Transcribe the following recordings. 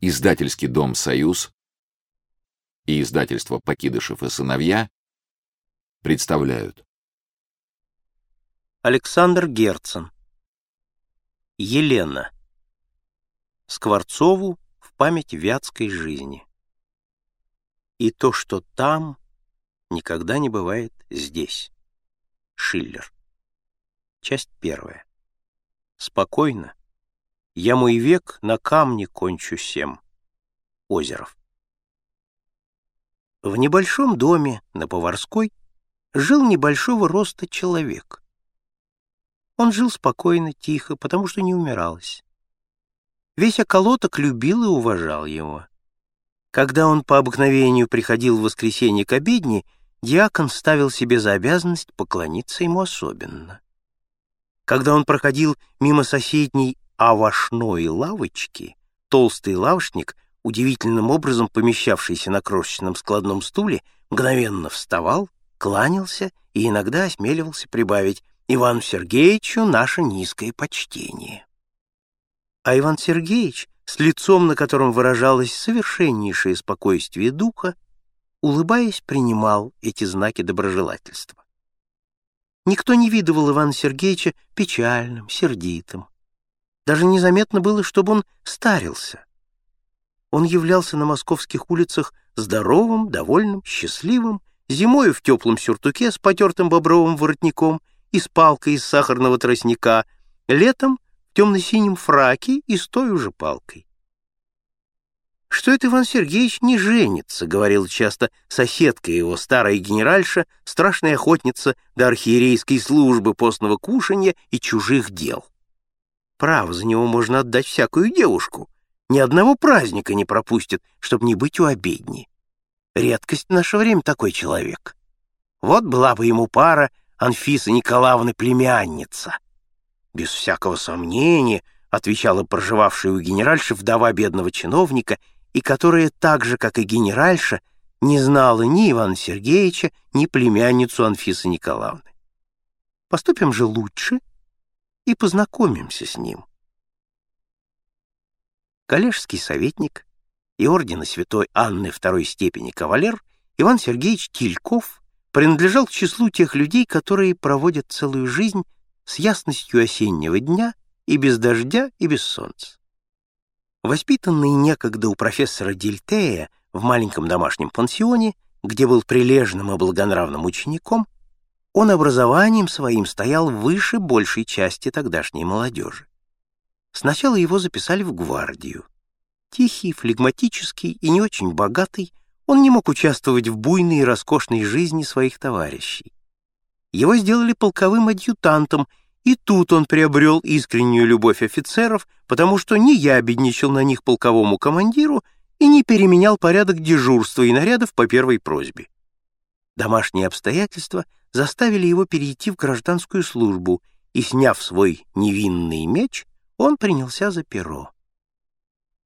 Издательский дом «Союз» и издательство «Покидышев и сыновья» представляют. Александр Герцен. Елена. Скворцову в память вятской жизни. И то, что там, никогда не бывает здесь. Шиллер. Часть первая. Спокойно, я мой век на камне кончу всем. Озеров. В небольшом доме на Поварской жил небольшого роста человек. Он жил спокойно, тихо, потому что не умиралось. Весь околоток любил и уважал его. Когда он по обыкновению приходил в воскресенье к обедне, диакон ставил себе за обязанность поклониться ему особенно. Когда он проходил мимо соседней овощной лавочки толстый лавочник, удивительным образом помещавшийся на крошечном складном стуле, мгновенно вставал, кланялся и иногда осмеливался прибавить Ивану Сергеевичу наше низкое почтение. А Иван Сергеевич, с лицом, на котором выражалось совершеннейшее спокойствие духа, улыбаясь, принимал эти знаки доброжелательства. Никто не видывал Ивана Сергеевича печальным, сердитым. Даже незаметно было, чтобы он старился. Он являлся на московских улицах здоровым, довольным, счастливым, зимою в теплом сюртуке с потертым бобровым воротником и с палкой из сахарного тростника, летом в темно-синем фраке и с той уже палкой. «Что это Иван Сергеевич не женится?» — говорила часто соседка его, старая генеральша, страшная охотница до архиерейской службы постного кушанья и чужих дел. Право, за него можно отдать всякую девушку. Ни одного праздника не пропустит, чтобы не быть у обедни. Редкость в наше время такой человек. Вот была бы ему пара Анфиса Николаевна племянница. Без всякого сомнения, отвечала проживавшая у генеральши вдова бедного чиновника, и которая так же, как и генеральша, не знала ни Ивана Сергеевича, ни племянницу Анфисы Николаевны. Поступим же лучше и познакомимся с ним. Коллежский советник и ордена святой Анны второй степени кавалер Иван Сергеевич Тильков принадлежал к числу тех людей, которые проводят целую жизнь с ясностью осеннего дня и без дождя, и без солнца. Воспитанный некогда у профессора Дильтея в маленьком домашнем пансионе, где был прилежным и благонравным учеником, он образованием своим стоял выше большей части тогдашней молодежи. Сначала его записали в гвардию. Тихий, флегматический и не очень богатый, он не мог участвовать в буйной и роскошной жизни своих товарищей. Его сделали полковым адъютантом, и тут он приобрел искреннюю любовь офицеров, потому что не ябедничал на них полковому командиру и не переменял порядок дежурства и нарядов по первой просьбе. Домашние обстоятельства — заставили его перейти в гражданскую службу, и, сняв свой невинный меч, он принялся за перо.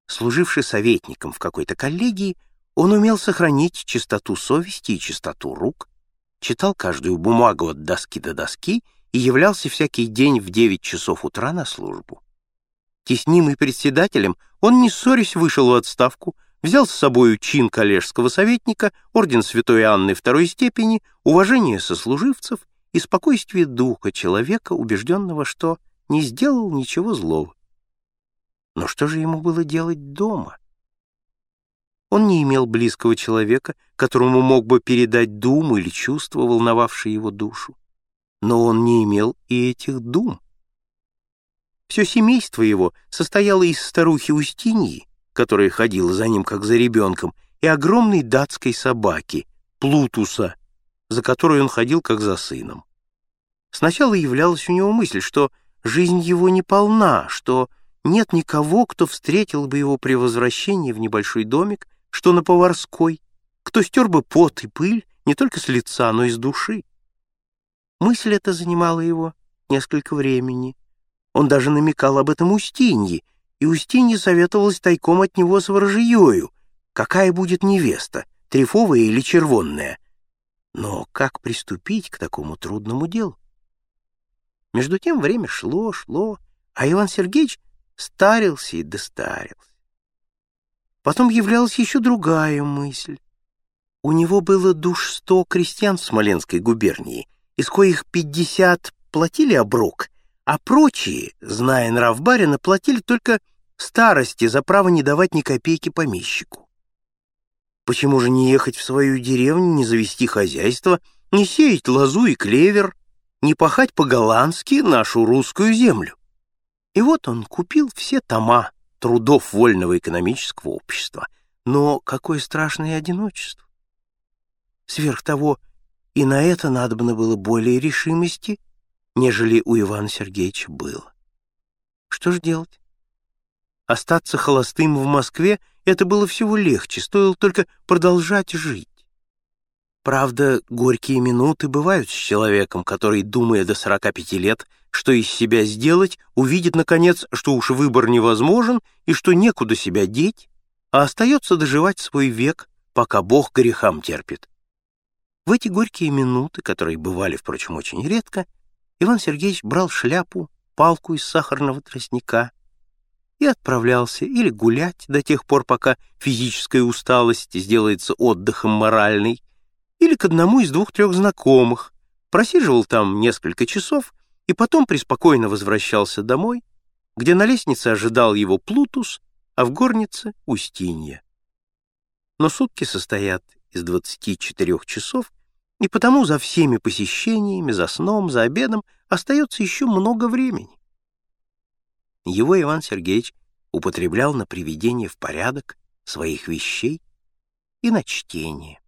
Служивший советником в какой-то коллегии, он умел сохранить чистоту совести и чистоту рук, читал каждую бумагу от доски до доски и являлся всякий день в девять часов утра на службу. Теснимый председателем, он, не ссорясь, вышел в отставку, взял с собою чин коллежского советника, орден святой Анны второй степени, уважение сослуживцев и спокойствие духа человека, убежденного, что не сделал ничего злого. Но что же ему было делать дома? Он не имел близкого человека, которому мог бы передать думу или чувства, волновавшие его душу. Но он не имел и этих дум. Все семейство его состояло из старухи Устиньи, которая ходила за ним как за ребенком, и огромной датской собаки, Плутуса, за которой он ходил как за сыном. Сначала являлась у него мысль, что жизнь его не полна, что нет никого, кто встретил бы его при возвращении в небольшой домик, что на Поварской, кто стер бы пот и пыль не только с лица, но и с души. Мысль эта занимала его несколько времени. Он даже намекал об этом Устинье, и Устинье советовалась тайком от него с ворожьею, какая будет невеста, трефовая или червонная. Но как приступить к такому трудному делу? Между тем время шло, шло, а Иван Сергеевич старился и достарился. Потом являлась еще другая мысль. У него было душ сто крестьян в Смоленской губернии, из коих пятьдесят платили оброк, а прочие, зная нрав барина, платили только старости за право не давать ни копейки помещику. Почему же не ехать в свою деревню, не завести хозяйство, не сеять лозу и клевер, не пахать по-голландски нашу русскую землю? И вот он купил все тома трудов вольного экономического общества. Но какое страшное одиночество! Сверх того, и на это надобно было более решимости, нежели у Ивана Сергеевича было. Что же делать? Остаться холостым в Москве — это было всего легче, стоило только продолжать жить. Правда, горькие минуты бывают с человеком, который, думая до 45 лет, что из себя сделать, увидит, наконец, что уж выбор невозможен и что некуда себя деть, а остается доживать свой век, пока Бог грехам терпит. В эти горькие минуты, которые бывали, впрочем, очень редко, Иван Сергеевич брал шляпу, палку из сахарного тростника и отправлялся или гулять до тех пор, пока физическая усталость сделается отдыхом моральный, или к одному из двух-трех знакомых, просиживал там несколько часов и потом преспокойно возвращался домой, где на лестнице ожидал его Плутус, а в горнице — Устинья. Но сутки состоят из 24 часов, и потому за всеми посещениями, за сном, за обедом остается еще много времени. Его Иван Сергеевич употреблял на приведение в порядок своих вещей и на чтение.